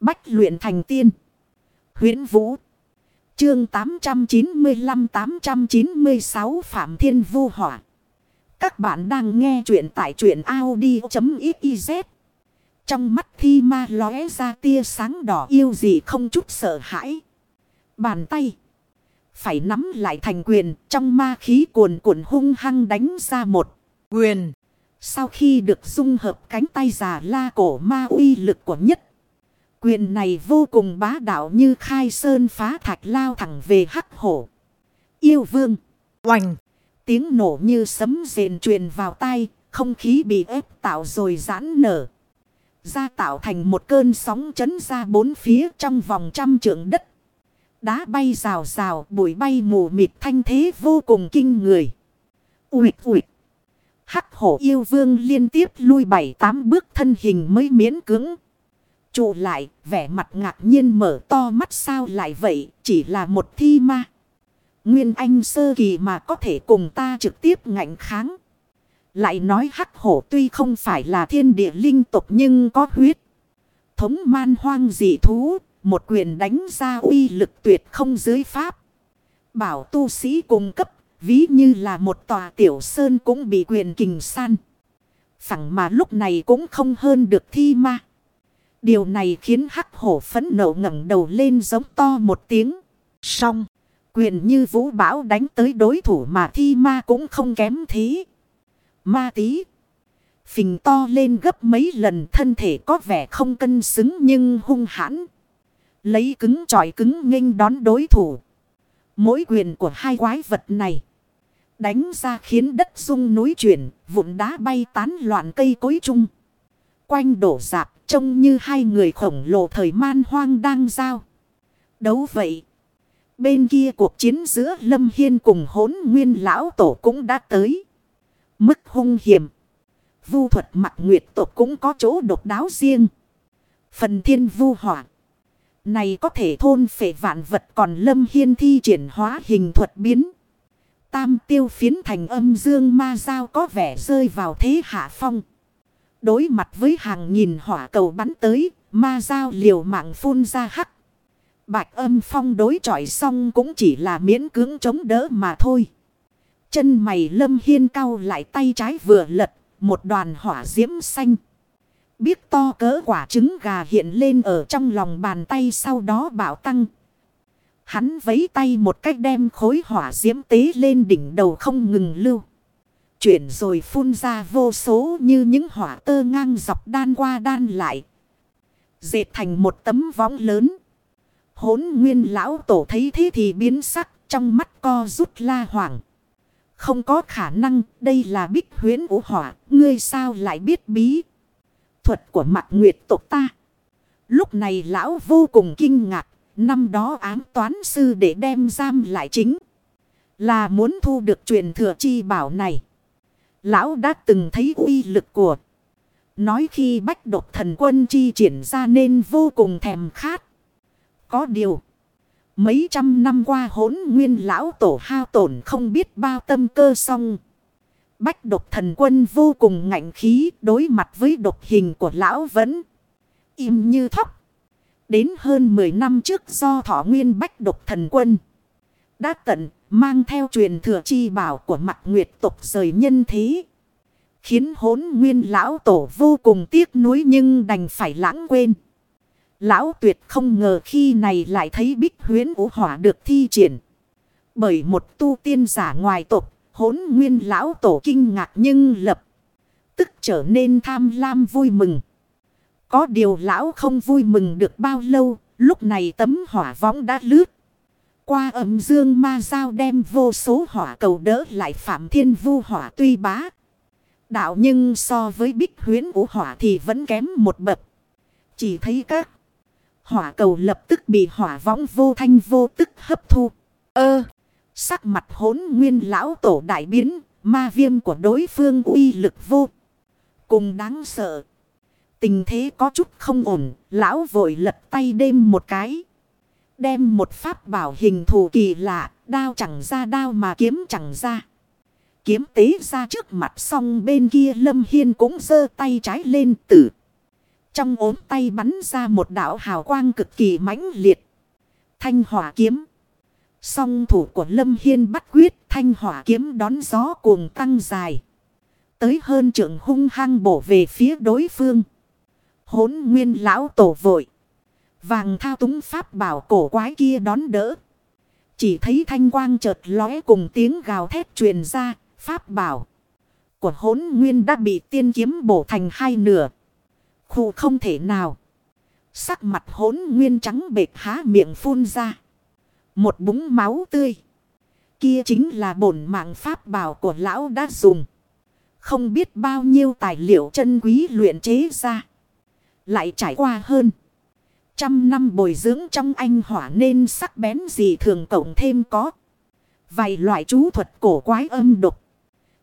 Bách luyện thành tiên. huyễn Vũ. Chương 895-896 Phạm Thiên Vu Hỏa. Các bạn đang nghe truyện tại truyện Audi.xyz. Trong mắt thi ma lóe ra tia sáng đỏ yêu gì không chút sợ hãi. Bàn tay. Phải nắm lại thành quyền, trong ma khí cuồn cuộn hung hăng đánh ra một quyền. Sau khi được dung hợp cánh tay già la cổ ma uy lực của nhất. Quyền này vô cùng bá đạo như khai sơn phá thạch lao thẳng về hắc hổ. Yêu vương. Oành. Tiếng nổ như sấm rền truyền vào tay. Không khí bị ép tạo rồi giãn nở. Ra tạo thành một cơn sóng chấn ra bốn phía trong vòng trăm trượng đất. Đá bay rào rào, bụi bay mù mịt thanh thế vô cùng kinh người. Ụt ụt. Hắc hổ yêu vương liên tiếp lui bảy tám bước thân hình mới miễn cứng. Trụ lại, vẻ mặt ngạc nhiên mở to mắt sao lại vậy, chỉ là một thi ma. Nguyên anh sơ kỳ mà có thể cùng ta trực tiếp ngạnh kháng. Lại nói hắc hổ tuy không phải là thiên địa linh tục nhưng có huyết. Thống man hoang dị thú, một quyền đánh ra uy lực tuyệt không dưới pháp. Bảo tu sĩ cung cấp, ví như là một tòa tiểu sơn cũng bị quyền kình san. Phẳng mà lúc này cũng không hơn được thi ma. Điều này khiến hắc hổ phấn nộ ngẩng đầu lên giống to một tiếng. Xong, quyền như vũ bão đánh tới đối thủ mà thi ma cũng không kém thế. Ma tí. Phình to lên gấp mấy lần thân thể có vẻ không cân xứng nhưng hung hãn. Lấy cứng trọi cứng nghênh đón đối thủ. Mỗi quyền của hai quái vật này. Đánh ra khiến đất rung núi chuyển, vụn đá bay tán loạn cây cối chung. Quanh đổ dạp, trông như hai người khổng lồ thời man hoang đang giao. Đấu vậy. Bên kia cuộc chiến giữa Lâm Hiên cùng hốn nguyên lão tổ cũng đã tới. Mức hung hiểm. Vu thuật mặt nguyệt tộc cũng có chỗ độc đáo riêng. Phần thiên vu hỏa. Này có thể thôn phệ vạn vật còn lâm hiên thi triển hóa hình thuật biến. Tam tiêu phiến thành âm dương ma giao có vẻ rơi vào thế hạ phong. Đối mặt với hàng nghìn hỏa cầu bắn tới, ma giao liều mạng phun ra hắc. Bạch âm phong đối chọi xong cũng chỉ là miễn cưỡng chống đỡ mà thôi. Chân mày lâm hiên cao lại tay trái vừa lật, một đoàn hỏa diễm xanh. Biết to cỡ quả trứng gà hiện lên ở trong lòng bàn tay sau đó bảo tăng. Hắn vấy tay một cách đem khối hỏa diễm tế lên đỉnh đầu không ngừng lưu. Chuyển rồi phun ra vô số như những hỏa tơ ngang dọc đan qua đan lại. Dệt thành một tấm võng lớn. Hốn nguyên lão tổ thấy thế thì biến sắc, trong mắt co rút la hoảng. Không có khả năng, đây là bích huyến vũ hỏa. Ngươi sao lại biết bí thuật của mặt nguyệt tộc ta. Lúc này lão vô cùng kinh ngạc. Năm đó ám toán sư để đem giam lại chính. Là muốn thu được truyền thừa chi bảo này. Lão đã từng thấy uy lực của. Nói khi bách độc thần quân chi triển ra nên vô cùng thèm khát. Có điều. Mấy trăm năm qua hỗn nguyên lão tổ hao tổn không biết bao tâm cơ song. Bách độc thần quân vô cùng ngạnh khí đối mặt với độc hình của lão vẫn im như thóc. Đến hơn 10 năm trước do thọ nguyên bách độc thần quân. Đã tận mang theo truyền thừa chi bảo của mặt nguyệt tộc rời nhân thế. Khiến hốn nguyên lão tổ vô cùng tiếc nuối nhưng đành phải lãng quên. Lão tuyệt không ngờ khi này lại thấy bích huyến vũ hỏa được thi triển. Bởi một tu tiên giả ngoài tộc, Hốn nguyên lão tổ kinh ngạc nhưng lập. Tức trở nên tham lam vui mừng. Có điều lão không vui mừng được bao lâu. Lúc này tấm hỏa võng đã lướt. Qua ẩm dương ma giao đem vô số hỏa cầu đỡ lại phạm thiên vu hỏa tuy bá. Đạo nhưng so với bích huyến vũ hỏa thì vẫn kém một bậc. Chỉ thấy các hỏa cầu lập tức bị hỏa võng vô thanh vô tức hấp thu. Ơ! Sắc mặt hốn nguyên lão tổ đại biến, ma viêm của đối phương uy lực vô. Cùng đáng sợ. Tình thế có chút không ổn, lão vội lật tay đêm một cái. Đem một pháp bảo hình thù kỳ lạ, đao chẳng ra đao mà kiếm chẳng ra. Kiếm tế ra trước mặt xong bên kia Lâm Hiên cũng giơ tay trái lên tử. Trong ốm tay bắn ra một đạo hào quang cực kỳ mãnh liệt. Thanh hỏa kiếm. Song thủ của Lâm Hiên bắt quyết thanh hỏa kiếm đón gió cuồng tăng dài. Tới hơn trưởng hung hăng bổ về phía đối phương. Hốn nguyên lão tổ vội. Vàng thao túng pháp bảo cổ quái kia đón đỡ. Chỉ thấy thanh quang chợt lóe cùng tiếng gào thét truyền ra. Pháp bảo của hốn nguyên đã bị tiên kiếm bổ thành hai nửa. Khu không thể nào. Sắc mặt hốn nguyên trắng bệt há miệng phun ra. Một búng máu tươi. Kia chính là bổn mạng pháp bảo của lão đã dùng. Không biết bao nhiêu tài liệu chân quý luyện chế ra. Lại trải qua hơn. Trăm năm bồi dưỡng trong anh hỏa nên sắc bén gì thường cộng thêm có. Vài loại chú thuật cổ quái âm độc.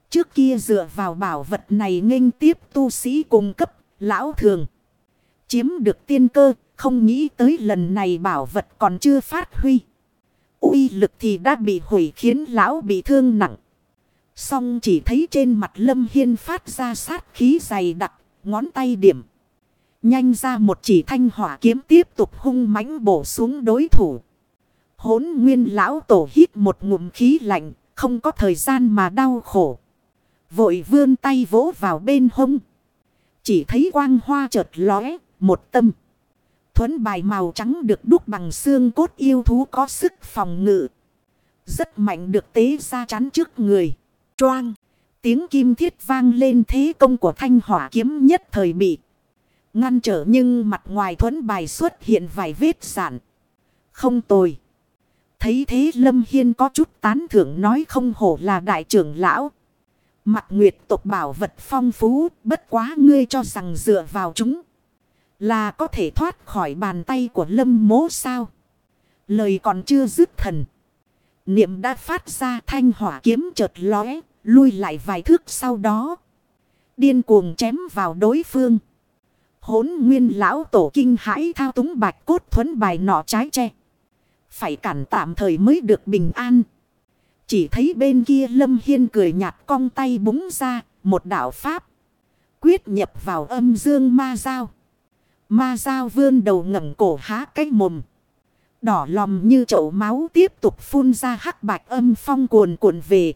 Trước kia dựa vào bảo vật này nghênh tiếp tu sĩ cung cấp, lão thường. Chiếm được tiên cơ, không nghĩ tới lần này bảo vật còn chưa phát huy. uy lực thì đã bị hủy khiến lão bị thương nặng. Xong chỉ thấy trên mặt Lâm Hiên phát ra sát khí dày đặc, ngón tay điểm. Nhanh ra một chỉ thanh hỏa kiếm tiếp tục hung mãnh bổ xuống đối thủ. Hốn nguyên lão tổ hít một ngụm khí lạnh, không có thời gian mà đau khổ. Vội vươn tay vỗ vào bên hông. Chỉ thấy quang hoa chợt lóe, một tâm. Thuấn bài màu trắng được đúc bằng xương cốt yêu thú có sức phòng ngự. Rất mạnh được tế ra chắn trước người. Choang. Tiếng kim thiết vang lên thế công của thanh hỏa kiếm nhất thời bị. Ngăn trở nhưng mặt ngoài thuẫn bài xuất hiện vài vết sản. Không tồi. Thấy thế Lâm Hiên có chút tán thưởng nói không hổ là đại trưởng lão. Mặt nguyệt tộc bảo vật phong phú, bất quá ngươi cho rằng dựa vào chúng. Là có thể thoát khỏi bàn tay của lâm mố sao. Lời còn chưa dứt thần. Niệm đã phát ra thanh hỏa kiếm chợt lóe, lui lại vài thước sau đó. Điên cuồng chém vào đối phương. Hốn nguyên lão tổ kinh hãi thao túng bạch cốt thuấn bài nọ trái tre. Phải cản tạm thời mới được bình an. Chỉ thấy bên kia Lâm Hiên cười nhạt cong tay búng ra, một đạo pháp. Quyết nhập vào âm dương ma giao. Ma giao vươn đầu ngẩng cổ há cái mồm. Đỏ lòm như chậu máu tiếp tục phun ra hắc bạch âm phong cuồn cuộn về.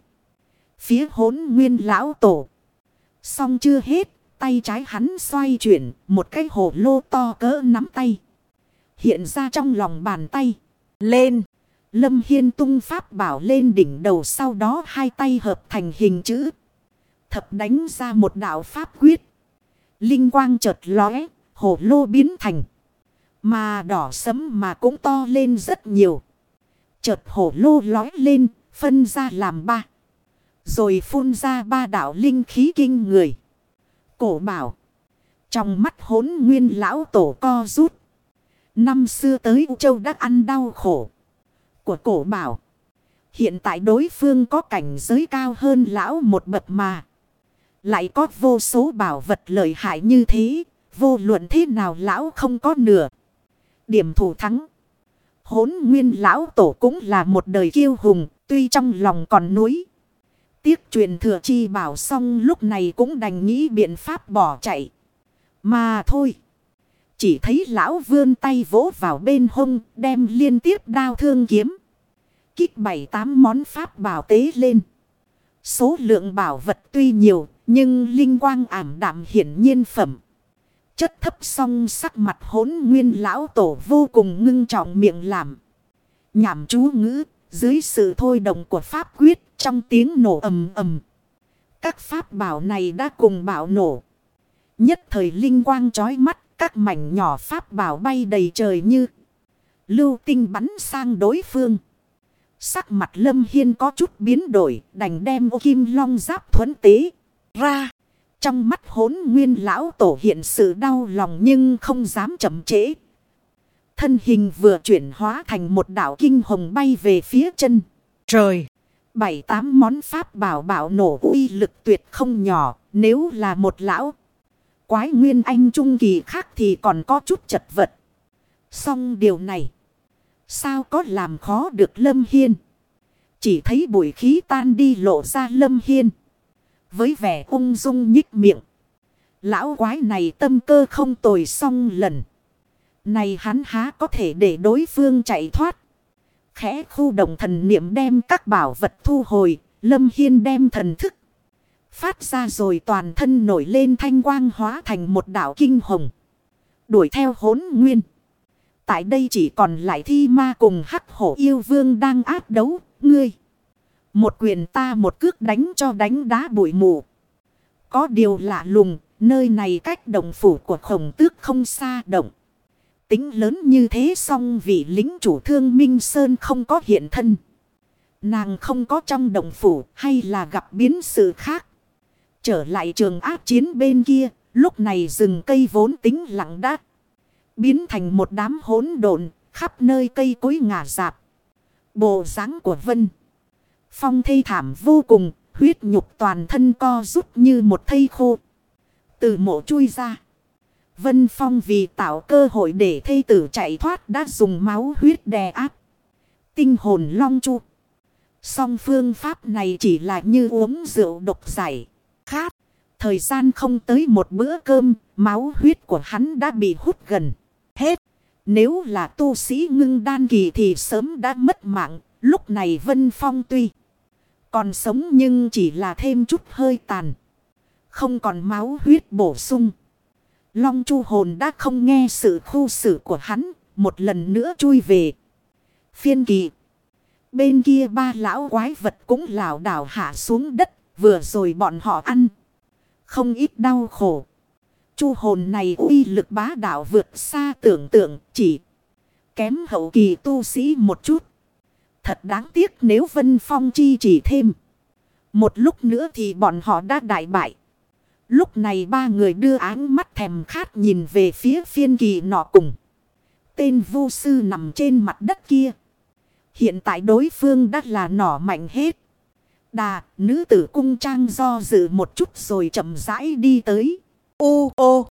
Phía hốn nguyên lão tổ. Xong chưa hết, tay trái hắn xoay chuyển, một cái hồ lô to cỡ nắm tay. Hiện ra trong lòng bàn tay. Lên! Lâm Hiên tung pháp bảo lên đỉnh đầu sau đó hai tay hợp thành hình chữ. Thập đánh ra một đạo pháp quyết. Linh quang chợt lóe, hồ lô biến thành. Mà đỏ sấm mà cũng to lên rất nhiều. Chợt hổ lô lói lên, phân ra làm ba. Rồi phun ra ba đạo linh khí kinh người. Cổ bảo. Trong mắt hốn nguyên lão tổ co rút. Năm xưa tới U Châu đã ăn đau khổ của cổ bảo. Hiện tại đối phương có cảnh giới cao hơn lão một bậc mà. Lại có vô số bảo vật lợi hại như thế. Vô luận thế nào lão không có nửa. Điểm thủ thắng. Hốn nguyên lão tổ cũng là một đời kiêu hùng. Tuy trong lòng còn núi. Tiếc truyền thừa chi bảo xong lúc này cũng đành nghĩ biện pháp bỏ chạy. Mà thôi. Chỉ thấy lão vươn tay vỗ vào bên hông, đem liên tiếp đao thương kiếm. Kích bảy tám món pháp bảo tế lên. Số lượng bảo vật tuy nhiều, nhưng linh quang ảm đạm hiển nhiên phẩm. Chất thấp song sắc mặt hốn nguyên lão tổ vô cùng ngưng trọng miệng làm. Nhảm chú ngữ, dưới sự thôi động của pháp quyết trong tiếng nổ ầm ầm. Các pháp bảo này đã cùng bảo nổ. Nhất thời linh quang chói mắt, các mảnh nhỏ pháp bảo bay đầy trời như lưu tinh bắn sang đối phương. Sắc mặt lâm hiên có chút biến đổi, đành đem ô kim long giáp thuẫn tế ra. Trong mắt hốn nguyên lão tổ hiện sự đau lòng nhưng không dám chậm trễ. Thân hình vừa chuyển hóa thành một đảo kinh hồng bay về phía chân. Trời! Bảy tám món pháp bảo bảo nổ uy lực tuyệt không nhỏ, nếu là một lão quái nguyên anh trung kỳ khác thì còn có chút chật vật. Xong điều này. Sao có làm khó được Lâm Hiên. Chỉ thấy bụi khí tan đi lộ ra Lâm Hiên. Với vẻ ung dung nhích miệng. Lão quái này tâm cơ không tồi xong lần. Này hắn há có thể để đối phương chạy thoát. Khẽ khu động thần niệm đem các bảo vật thu hồi. Lâm Hiên đem thần thức. Phát ra rồi toàn thân nổi lên thanh quang hóa thành một đảo kinh hồng. Đuổi theo hốn nguyên. Tại đây chỉ còn lại thi ma cùng hắc hổ yêu vương đang áp đấu. Ngươi. Một quyền ta một cước đánh cho đánh đá bụi mù. Có điều lạ lùng. Nơi này cách động phủ của khổng tước không xa động. Tính lớn như thế song vị lính chủ thương Minh Sơn không có hiện thân. Nàng không có trong đồng phủ hay là gặp biến sự khác. Trở lại trường áp chiến bên kia, lúc này rừng cây vốn tính lặng đã. Biến thành một đám hỗn độn, khắp nơi cây cối ngả dạp. Bộ dáng của Vân. Phong thây thảm vô cùng, huyết nhục toàn thân co rút như một thây khô. Từ mộ chui ra. Vân Phong vì tạo cơ hội để thây tử chạy thoát đã dùng máu huyết đè áp. Tinh hồn long chu. Song phương pháp này chỉ là như uống rượu độc giải. Khát. Thời gian không tới một bữa cơm. Máu huyết của hắn đã bị hút gần. Hết. Nếu là tu sĩ ngưng đan kỳ thì sớm đã mất mạng. Lúc này Vân Phong tuy. Còn sống nhưng chỉ là thêm chút hơi tàn. Không còn máu huyết bổ sung. Long chu hồn đã không nghe sự khu xử của hắn. Một lần nữa chui về. Phiên kỳ. Bên kia ba lão quái vật cũng lảo đảo hạ xuống đất. Vừa rồi bọn họ ăn. Không ít đau khổ. Chu hồn này uy lực bá đạo vượt xa tưởng tượng, chỉ. Kém hậu kỳ tu sĩ một chút. Thật đáng tiếc nếu Vân Phong chi chỉ thêm. Một lúc nữa thì bọn họ đã đại bại. Lúc này ba người đưa áng mắt thèm khát nhìn về phía phiên kỳ nọ cùng. Tên vô sư nằm trên mặt đất kia. Hiện tại đối phương đã là nỏ mạnh hết. Đà, nữ tử cung trang do dự một chút rồi chậm rãi đi tới. Ô ô.